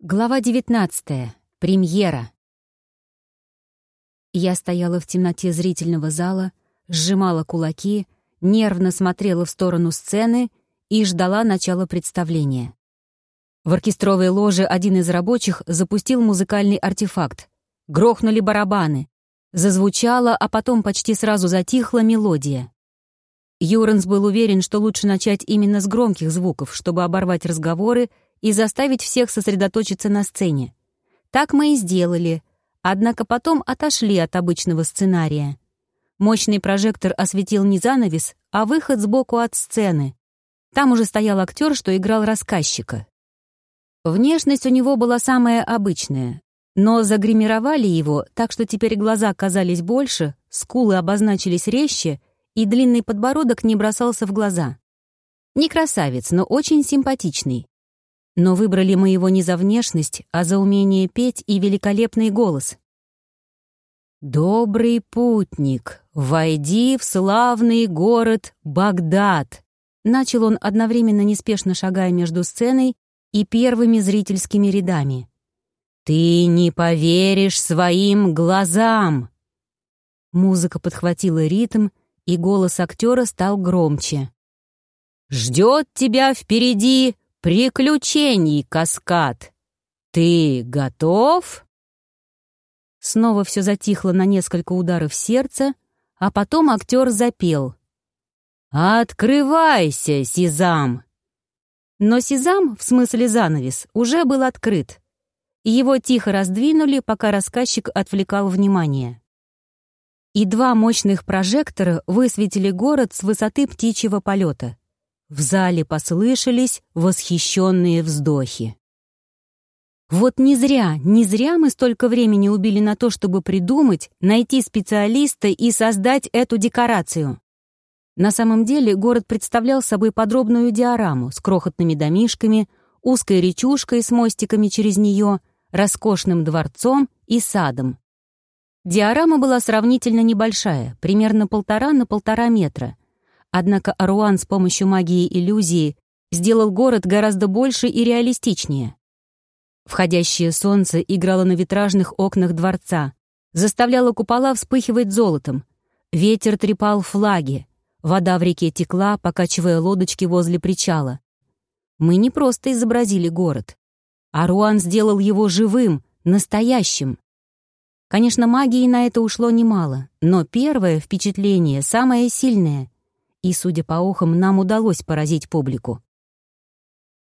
Глава 19. Премьера. Я стояла в темноте зрительного зала, сжимала кулаки, нервно смотрела в сторону сцены и ждала начала представления. В оркестровой ложе один из рабочих запустил музыкальный артефакт. Грохнули барабаны. Зазвучала, а потом почти сразу затихла мелодия. Юранс был уверен, что лучше начать именно с громких звуков, чтобы оборвать разговоры и заставить всех сосредоточиться на сцене. Так мы и сделали, однако потом отошли от обычного сценария. Мощный прожектор осветил не занавес, а выход сбоку от сцены. Там уже стоял актер, что играл рассказчика. Внешность у него была самая обычная, но загримировали его так, что теперь глаза казались больше, скулы обозначились резче, и длинный подбородок не бросался в глаза. Не красавец, но очень симпатичный. Но выбрали мы его не за внешность, а за умение петь и великолепный голос. «Добрый путник, войди в славный город Багдад», начал он одновременно неспешно шагая между сценой и первыми зрительскими рядами. «Ты не поверишь своим глазам!» Музыка подхватила ритм, и голос актера стал громче. «Ждет тебя впереди Приключений каскад! Ты готов?» Снова все затихло на несколько ударов сердца, а потом актер запел. «Открывайся, Сезам!» Но Сезам, в смысле занавес, уже был открыт. Его тихо раздвинули, пока рассказчик отвлекал внимание. И два мощных прожектора высветили город с высоты птичьего полета. В зале послышались восхищенные вздохи. Вот не зря, не зря мы столько времени убили на то, чтобы придумать, найти специалиста и создать эту декорацию. На самом деле город представлял собой подробную диораму с крохотными домишками, узкой речушкой с мостиками через нее, роскошным дворцом и садом. Диорама была сравнительно небольшая, примерно полтора на полтора метра — Однако Аруан с помощью магии иллюзии сделал город гораздо больше и реалистичнее. Входящее солнце играло на витражных окнах дворца, заставляло купола вспыхивать золотом. Ветер трепал флаги, вода в реке текла, покачивая лодочки возле причала. Мы не просто изобразили город. Аруан сделал его живым, настоящим. Конечно, магии на это ушло немало, но первое впечатление самое сильное — и, судя по ухам, нам удалось поразить публику.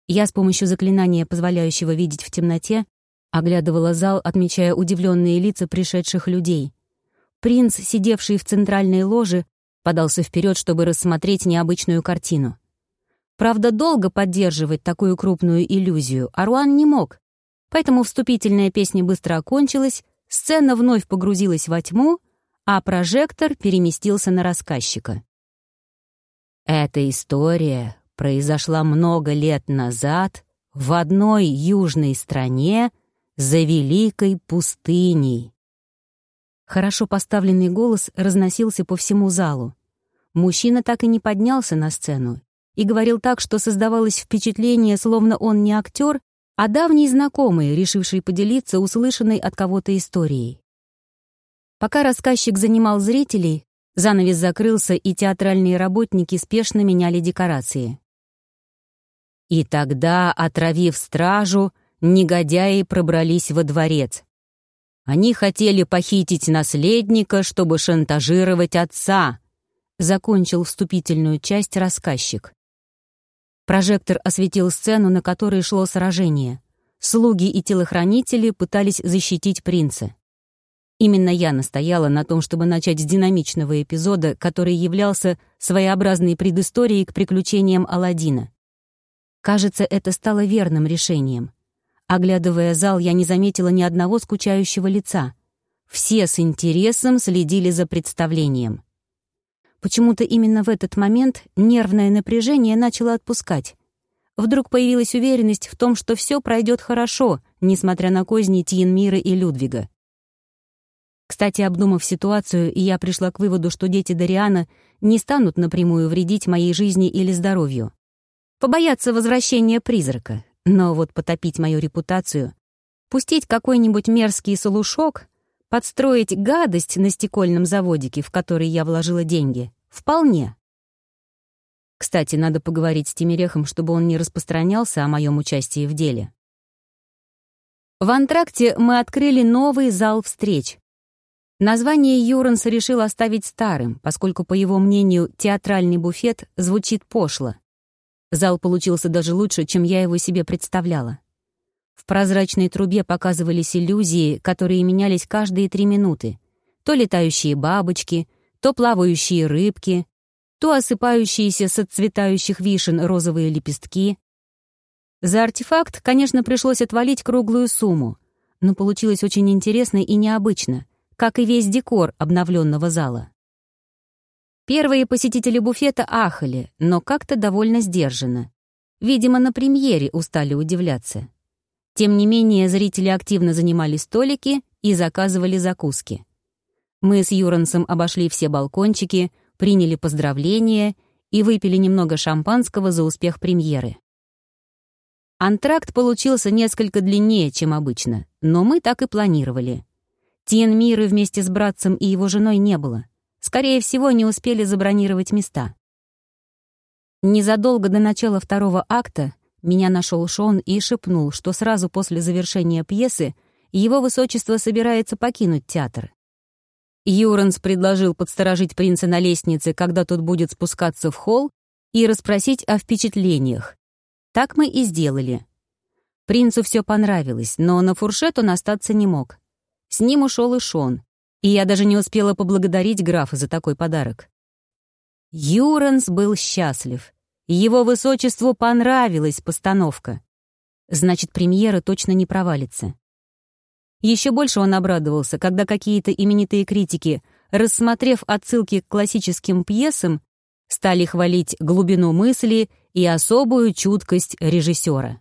Я с помощью заклинания, позволяющего видеть в темноте, оглядывала зал, отмечая удивленные лица пришедших людей. Принц, сидевший в центральной ложе, подался вперед, чтобы рассмотреть необычную картину. Правда, долго поддерживать такую крупную иллюзию Аруан не мог, поэтому вступительная песня быстро окончилась, сцена вновь погрузилась во тьму, а прожектор переместился на рассказчика. Эта история произошла много лет назад в одной южной стране за великой пустыней. Хорошо поставленный голос разносился по всему залу. Мужчина так и не поднялся на сцену и говорил так, что создавалось впечатление, словно он не актер, а давний знакомый, решивший поделиться услышанной от кого-то историей. Пока рассказчик занимал зрителей, Занавес закрылся, и театральные работники спешно меняли декорации. И тогда, отравив стражу, негодяи пробрались во дворец. Они хотели похитить наследника, чтобы шантажировать отца, закончил вступительную часть рассказчик. Прожектор осветил сцену, на которой шло сражение. Слуги и телохранители пытались защитить принца. Именно я настояла на том, чтобы начать с динамичного эпизода, который являлся своеобразной предысторией к приключениям Аладдина. Кажется, это стало верным решением. Оглядывая зал, я не заметила ни одного скучающего лица. Все с интересом следили за представлением. Почему-то именно в этот момент нервное напряжение начало отпускать. Вдруг появилась уверенность в том, что все пройдет хорошо, несмотря на козни Тьенмира и Людвига. Кстати, обдумав ситуацию, я пришла к выводу, что дети Дариана не станут напрямую вредить моей жизни или здоровью. Побоятся возвращения призрака. Но вот потопить мою репутацию, пустить какой-нибудь мерзкий солушок, подстроить гадость на стекольном заводике, в который я вложила деньги, вполне. Кстати, надо поговорить с Тимирехом, чтобы он не распространялся о моем участии в деле. В антракте мы открыли новый зал встреч. Название Юранс решил оставить старым, поскольку, по его мнению, театральный буфет звучит пошло. Зал получился даже лучше, чем я его себе представляла. В прозрачной трубе показывались иллюзии, которые менялись каждые три минуты. То летающие бабочки, то плавающие рыбки, то осыпающиеся с отцветающих вишен розовые лепестки. За артефакт, конечно, пришлось отвалить круглую сумму, но получилось очень интересно и необычно, как и весь декор обновленного зала. Первые посетители буфета ахали, но как-то довольно сдержанно. Видимо, на премьере устали удивляться. Тем не менее, зрители активно занимали столики и заказывали закуски. Мы с Юрансом обошли все балкончики, приняли поздравления и выпили немного шампанского за успех премьеры. Антракт получился несколько длиннее, чем обычно, но мы так и планировали. Тиен Миры вместе с братцем и его женой не было. Скорее всего, не успели забронировать места. Незадолго до начала второго акта меня нашел Шон и шепнул, что сразу после завершения пьесы его высочество собирается покинуть театр. Юранс предложил подсторожить принца на лестнице, когда тот будет спускаться в холл, и расспросить о впечатлениях. Так мы и сделали. Принцу все понравилось, но на фуршет он остаться не мог. С ним ушел и Шон, и я даже не успела поблагодарить графа за такой подарок. Юранс был счастлив. Его высочеству понравилась постановка. Значит, премьера точно не провалится. Еще больше он обрадовался, когда какие-то именитые критики, рассмотрев отсылки к классическим пьесам, стали хвалить глубину мысли и особую чуткость режиссера.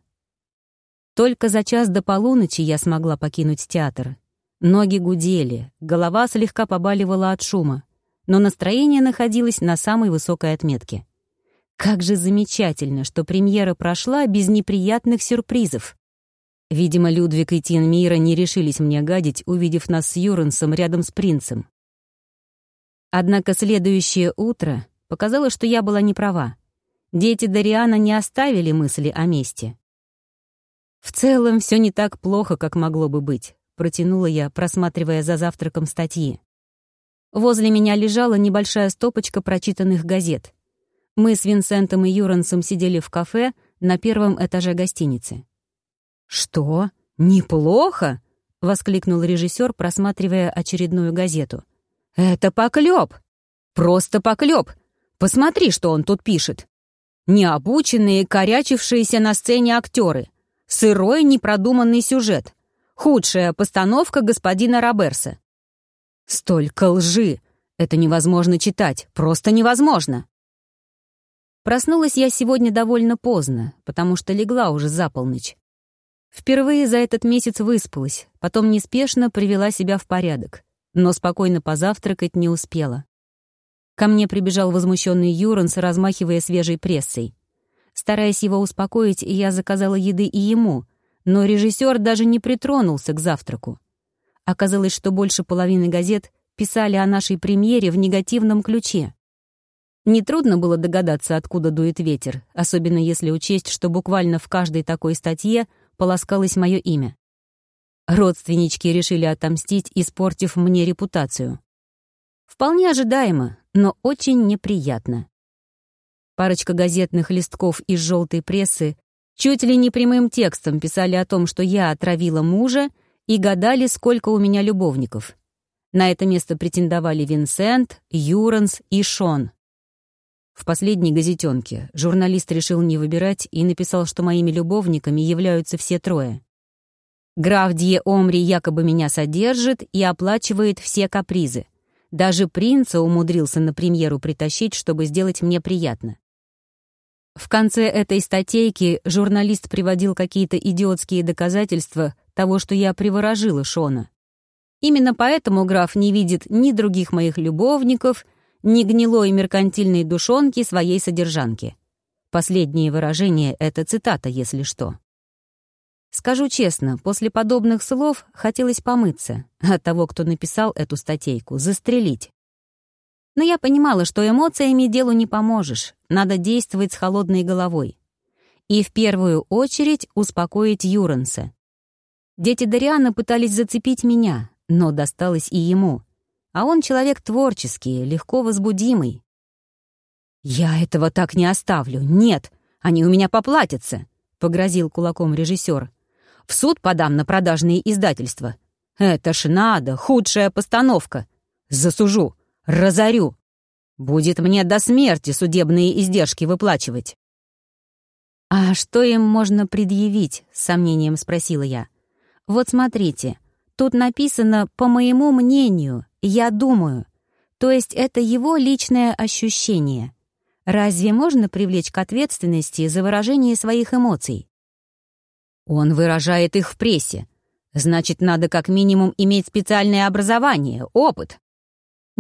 Только за час до полуночи я смогла покинуть театр. Ноги гудели, голова слегка побаливала от шума, но настроение находилось на самой высокой отметке. Как же замечательно, что премьера прошла без неприятных сюрпризов. Видимо, Людвиг и Тин Мира не решились мне гадить, увидев нас с Юрансом рядом с принцем. Однако следующее утро показало, что я была не права. Дети Дариана не оставили мысли о месте. В целом, все не так плохо, как могло бы быть протянула я, просматривая за завтраком статьи. Возле меня лежала небольшая стопочка прочитанных газет. Мы с Винсентом и Юрансом сидели в кафе на первом этаже гостиницы. «Что? Неплохо?» — воскликнул режиссер, просматривая очередную газету. «Это поклеп! Просто поклеп! Посмотри, что он тут пишет! Необученные, корячившиеся на сцене актеры, сырой, непродуманный сюжет, Худшая постановка господина Роберса. Столько лжи! Это невозможно читать, просто невозможно! Проснулась я сегодня довольно поздно, потому что легла уже за полночь. Впервые за этот месяц выспалась, потом неспешно привела себя в порядок, но спокойно позавтракать не успела. Ко мне прибежал возмущенный Юранс, размахивая свежей прессой. Стараясь его успокоить, я заказала еды и ему, но режиссер даже не притронулся к завтраку. Оказалось, что больше половины газет писали о нашей премьере в негативном ключе. Нетрудно было догадаться, откуда дует ветер, особенно если учесть, что буквально в каждой такой статье полоскалось мое имя. Родственнички решили отомстить, испортив мне репутацию. Вполне ожидаемо, но очень неприятно. Парочка газетных листков из желтой прессы Чуть ли не прямым текстом писали о том, что я отравила мужа, и гадали, сколько у меня любовников. На это место претендовали Винсент, Юранс и Шон. В последней газетенке журналист решил не выбирать и написал, что моими любовниками являются все трое. Граф Дье Омри якобы меня содержит и оплачивает все капризы. Даже принца умудрился на премьеру притащить, чтобы сделать мне приятно. В конце этой статейки журналист приводил какие-то идиотские доказательства того, что я приворожила Шона. Именно поэтому граф не видит ни других моих любовников, ни гнилой меркантильной душонки своей содержанки. Последнее выражение — это цитата, если что. Скажу честно, после подобных слов хотелось помыться, а того, кто написал эту статейку, застрелить. Но я понимала, что эмоциями делу не поможешь, надо действовать с холодной головой. И в первую очередь успокоить Юранса. Дети Дариана пытались зацепить меня, но досталось и ему. А он человек творческий, легко возбудимый. «Я этого так не оставлю, нет, они у меня поплатятся», — погрозил кулаком режиссер. В суд подам на продажные издательства. Это ж надо, худшая постановка. Засужу, разорю. Будет мне до смерти судебные издержки выплачивать. «А что им можно предъявить?» — с сомнением спросила я. «Вот смотрите, тут написано «по моему мнению», «я думаю». То есть это его личное ощущение. Разве можно привлечь к ответственности за выражение своих эмоций? Он выражает их в прессе. Значит, надо как минимум иметь специальное образование, опыт.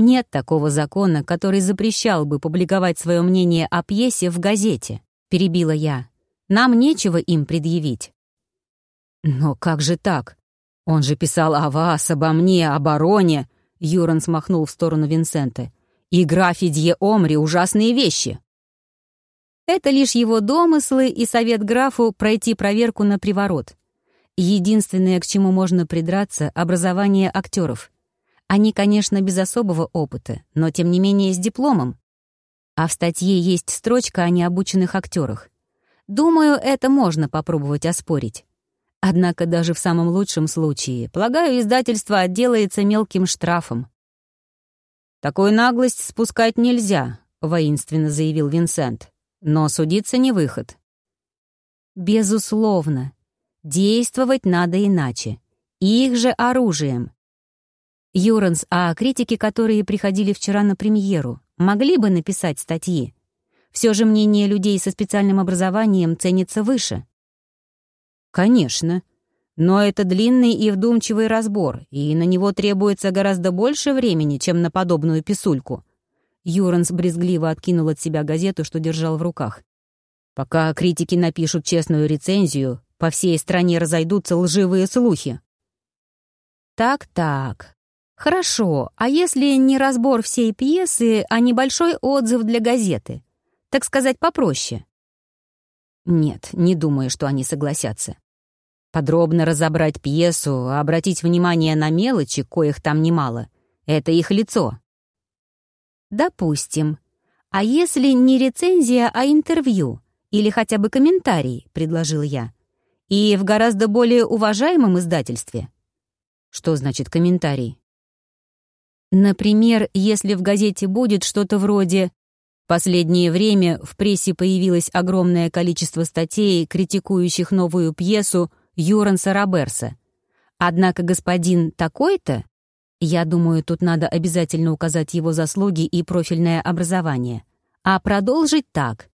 Нет такого закона, который запрещал бы публиковать свое мнение о пьесе в газете, перебила я. Нам нечего им предъявить. Но как же так? Он же писал о вас, обо мне, о бароне. Юран смахнул в сторону Винсента. И графе Дье Омри ужасные вещи. Это лишь его домыслы и совет графу пройти проверку на приворот. Единственное, к чему можно придраться — образование актеров. Они, конечно, без особого опыта, но тем не менее с дипломом. А в статье есть строчка о необученных актерах. Думаю, это можно попробовать оспорить. Однако даже в самом лучшем случае, полагаю, издательство отделается мелким штрафом. «Такую наглость спускать нельзя», — воинственно заявил Винсент. Но судиться не выход. Безусловно. Действовать надо иначе. Их же оружием. Юранс, а критики, которые приходили вчера на премьеру, могли бы написать статьи? Все же мнение людей со специальным образованием ценится выше. Конечно. Но это длинный и вдумчивый разбор, и на него требуется гораздо больше времени, чем на подобную писульку. Юранс брезгливо откинул от себя газету, что держал в руках. «Пока критики напишут честную рецензию, по всей стране разойдутся лживые слухи». «Так-так. Хорошо, а если не разбор всей пьесы, а небольшой отзыв для газеты? Так сказать, попроще?» «Нет, не думаю, что они согласятся. Подробно разобрать пьесу, обратить внимание на мелочи, коих там немало — это их лицо, «Допустим. А если не рецензия, а интервью? Или хотя бы комментарий?» — предложил я. «И в гораздо более уважаемом издательстве». «Что значит комментарий?» Например, если в газете будет что-то вроде «Последнее время в прессе появилось огромное количество статей, критикующих новую пьесу Юранса Роберса. Однако господин такой-то я думаю, тут надо обязательно указать его заслуги и профильное образование. А продолжить так.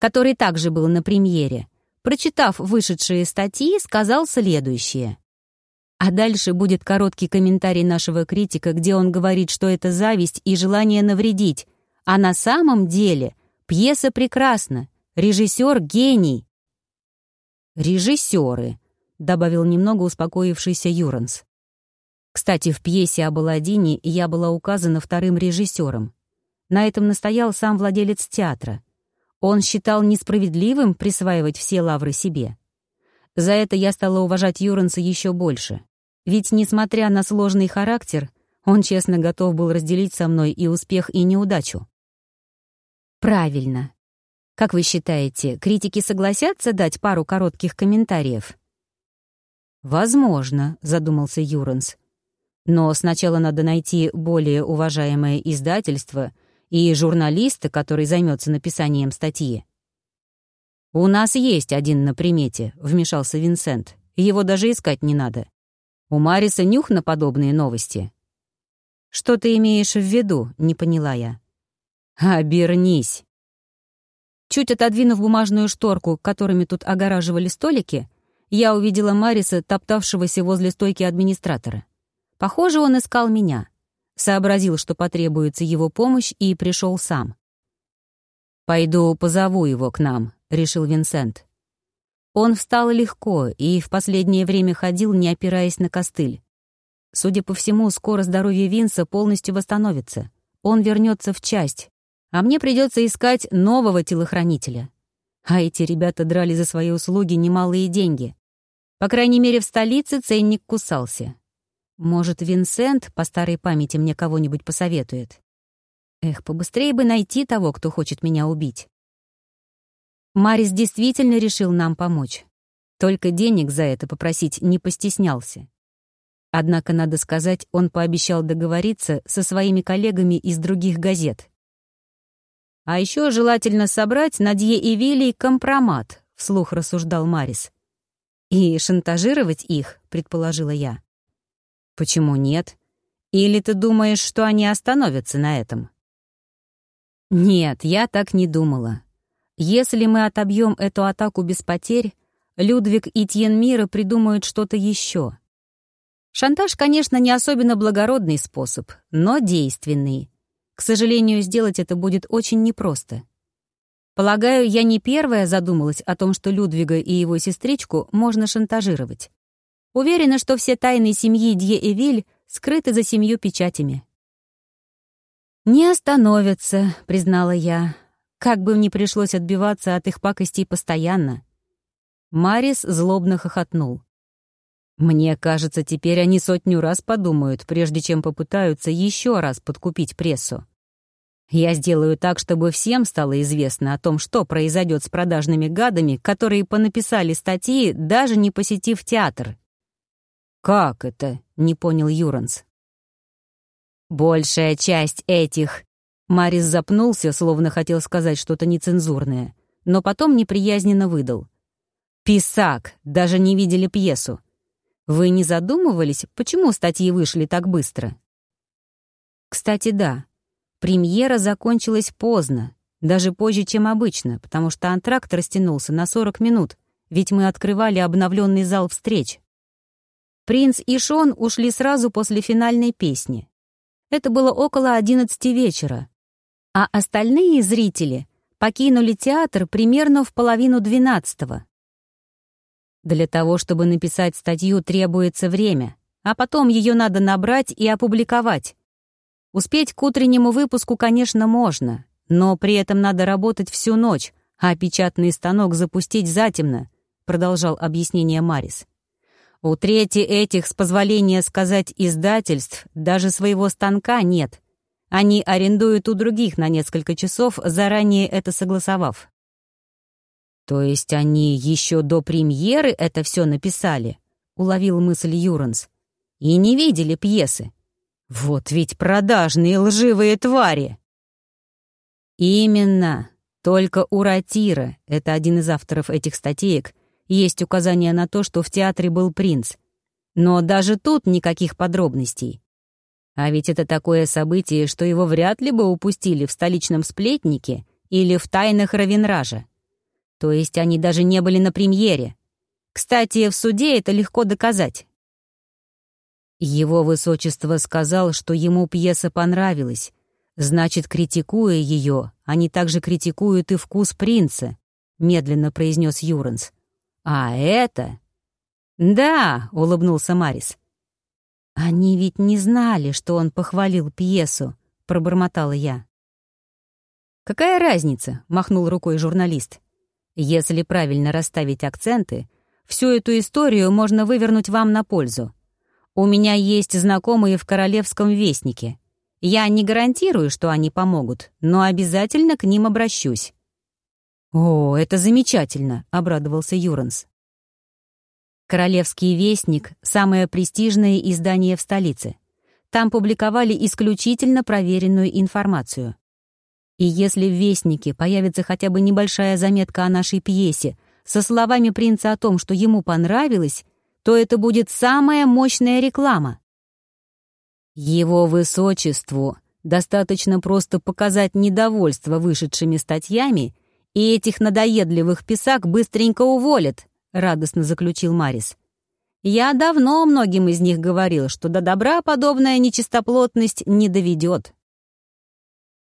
Который также был на премьере. Прочитав вышедшие статьи, сказал следующее. А дальше будет короткий комментарий нашего критика, где он говорит, что это зависть и желание навредить. А на самом деле пьеса прекрасна, режиссер — гений. «Режиссеры», — добавил немного успокоившийся Юранс. Кстати, в пьесе об Аладдине я была указана вторым режиссером. На этом настоял сам владелец театра. Он считал несправедливым присваивать все лавры себе. За это я стала уважать Юранса еще больше. Ведь, несмотря на сложный характер, он честно готов был разделить со мной и успех, и неудачу. Правильно. Как вы считаете, критики согласятся дать пару коротких комментариев? «Возможно», — задумался Юранс. Но сначала надо найти более уважаемое издательство и журналиста, который займется написанием статьи. «У нас есть один на примете», — вмешался Винсент. «Его даже искать не надо. У Мариса нюх на подобные новости». «Что ты имеешь в виду?» — не поняла я. «Обернись». Чуть отодвинув бумажную шторку, которыми тут огораживали столики, я увидела Мариса, топтавшегося возле стойки администратора. Похоже, он искал меня. Сообразил, что потребуется его помощь, и пришел сам. «Пойду позову его к нам», — решил Винсент. Он встал легко и в последнее время ходил, не опираясь на костыль. Судя по всему, скоро здоровье Винса полностью восстановится. Он вернется в часть, а мне придется искать нового телохранителя. А эти ребята драли за свои услуги немалые деньги. По крайней мере, в столице ценник кусался. Может, Винсент по старой памяти мне кого-нибудь посоветует? Эх, побыстрее бы найти того, кто хочет меня убить. Марис действительно решил нам помочь. Только денег за это попросить не постеснялся. Однако, надо сказать, он пообещал договориться со своими коллегами из других газет. «А еще желательно собрать на Дье и Вилли компромат», — вслух рассуждал Марис. «И шантажировать их», — предположила я. «Почему нет? Или ты думаешь, что они остановятся на этом?» «Нет, я так не думала. Если мы отобьем эту атаку без потерь, Людвиг и Тьенмира придумают что-то еще. Шантаж, конечно, не особенно благородный способ, но действенный. К сожалению, сделать это будет очень непросто. Полагаю, я не первая задумалась о том, что Людвига и его сестричку можно шантажировать. Уверена, что все тайны семьи Дье-Эвиль скрыты за семью печатями. «Не остановятся», — признала я. Как бы мне пришлось отбиваться от их пакостей постоянно. Марис злобно хохотнул. Мне кажется, теперь они сотню раз подумают, прежде чем попытаются еще раз подкупить прессу. Я сделаю так, чтобы всем стало известно о том, что произойдет с продажными гадами, которые понаписали статьи, даже не посетив театр. «Как это?» — не понял Юранс. «Большая часть этих Марис запнулся, словно хотел сказать что-то нецензурное, но потом неприязненно выдал. «Писак! Даже не видели пьесу. Вы не задумывались, почему статьи вышли так быстро?» Кстати, да. Премьера закончилась поздно, даже позже, чем обычно, потому что антракт растянулся на 40 минут, ведь мы открывали обновленный зал встреч. Принц и Шон ушли сразу после финальной песни. Это было около 11 вечера, а остальные зрители покинули театр примерно в половину двенадцатого. Для того, чтобы написать статью, требуется время, а потом ее надо набрать и опубликовать. Успеть к утреннему выпуску, конечно, можно, но при этом надо работать всю ночь, а печатный станок запустить затемно, продолжал объяснение Марис. У трети этих, с позволения сказать, издательств даже своего станка нет — они арендуют у других на несколько часов, заранее это согласовав. То есть они еще до премьеры это все написали? Уловил мысль Юранс. И не видели пьесы. Вот ведь продажные лживые твари! Именно. Только у Ратира, это один из авторов этих статеек, есть указание на то, что в театре был принц. Но даже тут никаких подробностей. А ведь это такое событие, что его вряд ли бы упустили в столичном сплетнике или в тайнах Равенража. То есть они даже не были на премьере. Кстати, в суде это легко доказать. Его высочество сказал, что ему пьеса понравилась. Значит, критикуя ее, они также критикуют и вкус принца, медленно произнес Юранс. А это... Да, улыбнулся Марис. «Они ведь не знали, что он похвалил пьесу», — пробормотала я. «Какая разница?» — махнул рукой журналист. «Если правильно расставить акценты, всю эту историю можно вывернуть вам на пользу. У меня есть знакомые в Королевском вестнике. Я не гарантирую, что они помогут, но обязательно к ним обращусь». «О, это замечательно», — обрадовался Юранс. «Королевский вестник» — самое престижное издание в столице. Там публиковали исключительно проверенную информацию. И если в «Вестнике» появится хотя бы небольшая заметка о нашей пьесе со словами принца о том, что ему понравилось, то это будет самая мощная реклама. Его высочеству достаточно просто показать недовольство вышедшими статьями, и этих надоедливых писак быстренько уволят, — радостно заключил Марис. «Я давно многим из них говорил, что до добра подобная нечистоплотность не доведет».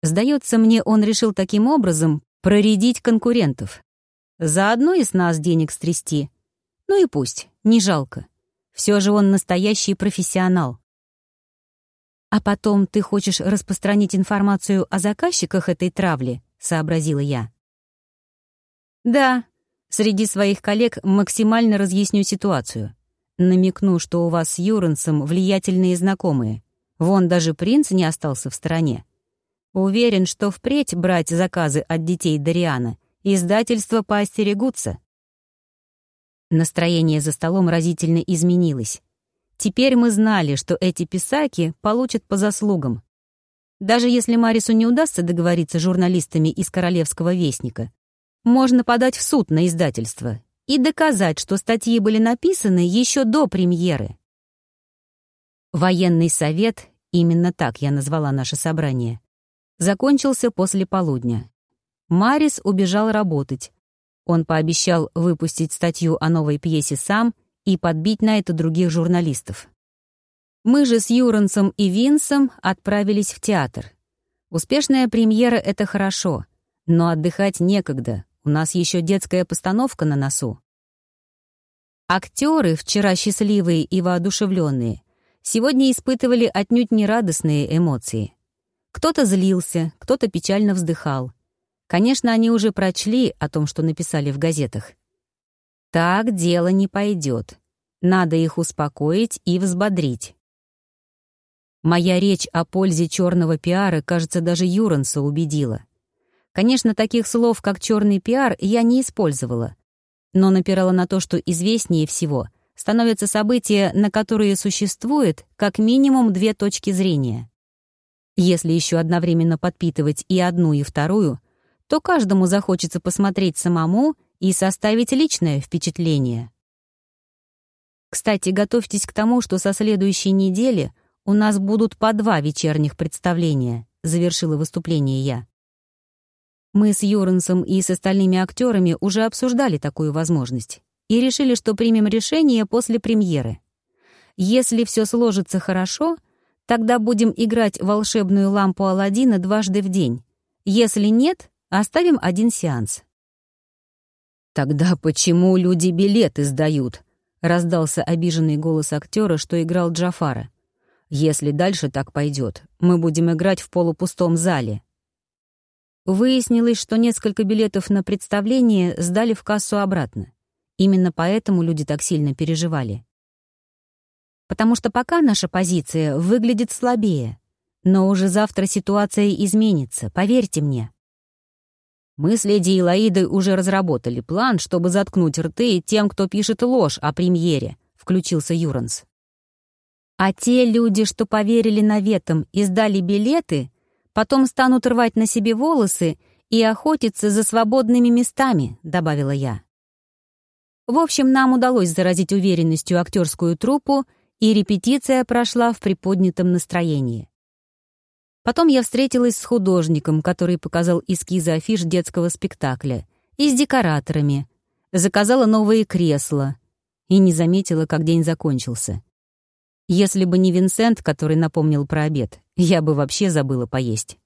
Сдается мне, он решил таким образом проредить конкурентов. Заодно и с нас денег стрясти. Ну и пусть, не жалко. Все же он настоящий профессионал. А потом ты хочешь распространить информацию о заказчиках этой травли, сообразила я. Да, среди своих коллег максимально разъясню ситуацию. Намекну, что у вас с Юрансом влиятельные знакомые. Вон даже принц не остался в стороне. Уверен, что впредь брать заказы от детей Дариана издательства поостерегутся. Настроение за столом разительно изменилось. Теперь мы знали, что эти писаки получат по заслугам. Даже если Марису не удастся договориться с журналистами из Королевского вестника, можно подать в суд на издательство и доказать, что статьи были написаны еще до премьеры. Военный совет, именно так я назвала наше собрание, закончился после полудня. Марис убежал работать. Он пообещал выпустить статью о новой пьесе сам и подбить на это других журналистов. Мы же с Юрансом и Винсом отправились в театр. Успешная премьера — это хорошо, но отдыхать некогда, у нас еще детская постановка на носу. Актеры, вчера счастливые и воодушевленные, сегодня испытывали отнюдь нерадостные эмоции. Кто-то злился, кто-то печально вздыхал. Конечно, они уже прочли о том, что написали в газетах. Так дело не пойдет. Надо их успокоить и взбодрить. Моя речь о пользе черного пиара, кажется, даже Юранса убедила. Конечно, таких слов, как черный пиар, я не использовала, но напирала на то, что известнее всего становятся события, на которые существует как минимум две точки зрения. Если еще одновременно подпитывать и одну, и вторую, то каждому захочется посмотреть самому и составить личное впечатление. Кстати, готовьтесь к тому, что со следующей недели у нас будут по два вечерних представления, завершила выступление я. Мы с Юрансом и с остальными актерами уже обсуждали такую возможность и решили, что примем решение после премьеры. Если все сложится хорошо, тогда будем играть волшебную лампу Аладдина дважды в день. Если нет, оставим один сеанс. «Тогда почему люди билеты сдают?» — раздался обиженный голос актера, что играл Джафара. «Если дальше так пойдет, мы будем играть в полупустом зале». Выяснилось, что несколько билетов на представление сдали в кассу обратно. Именно поэтому люди так сильно переживали. Потому что пока наша позиция выглядит слабее, но уже завтра ситуация изменится, поверьте мне. Мы с леди Илаидой уже разработали план, чтобы заткнуть рты тем, кто пишет ложь о премьере, включился Юранс. А те люди, что поверили наветам и сдали билеты, потом станут рвать на себе волосы и охотиться за свободными местами, добавила я. В общем, нам удалось заразить уверенностью актерскую труппу, и репетиция прошла в приподнятом настроении. Потом я встретилась с художником, который показал эскизы афиш детского спектакля, и с декораторами, заказала новые кресла и не заметила, как день закончился. Если бы не Винсент, который напомнил про обед, я бы вообще забыла поесть.